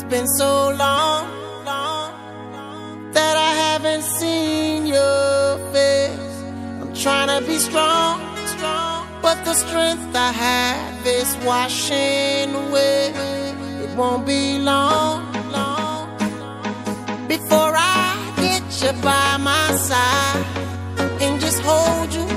It's been so long, long, long that I haven't seen your face. I'm trying to be strong, strong, but the strength I have is washing away. It won't be long, long before I get you by my side and just hold you.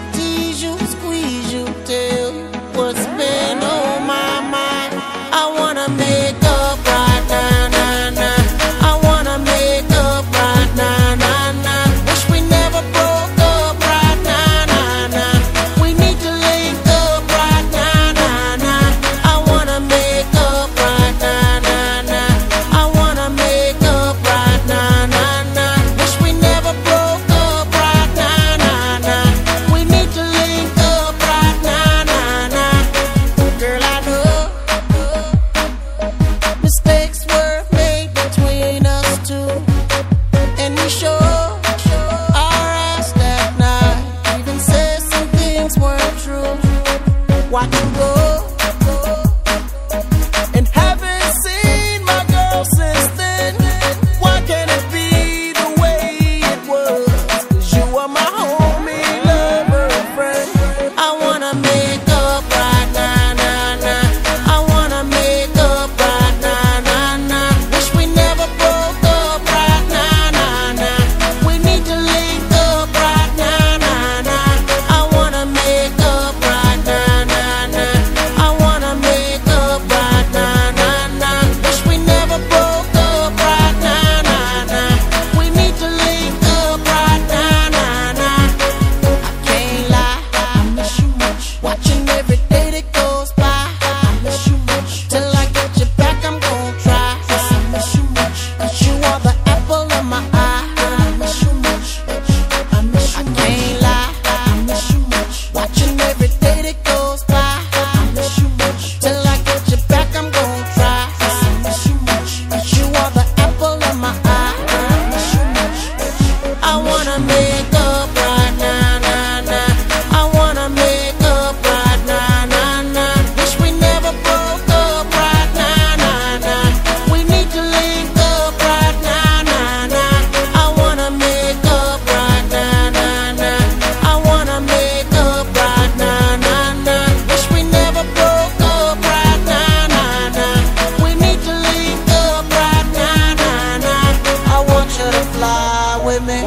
What?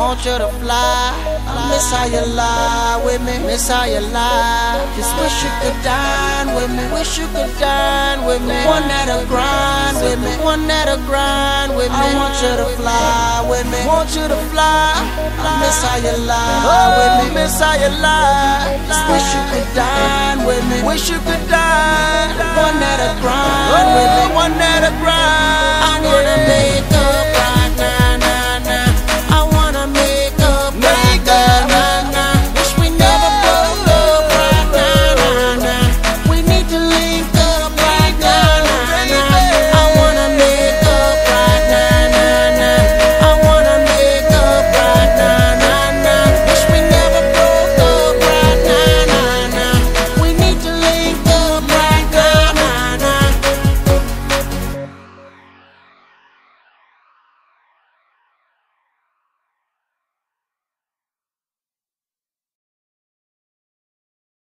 want you to fly. I miss how you lie with me, miss how you lie. Just wish you could dine with me, wish you could dine with me. The one that'll grind with me, one that'll grind with me. I want you to fly with me, want you to fly. I miss how you lie with me, miss how you lie. Just wish you could dine with me, wish you could dine. One that'll grind with me, one that'll grind.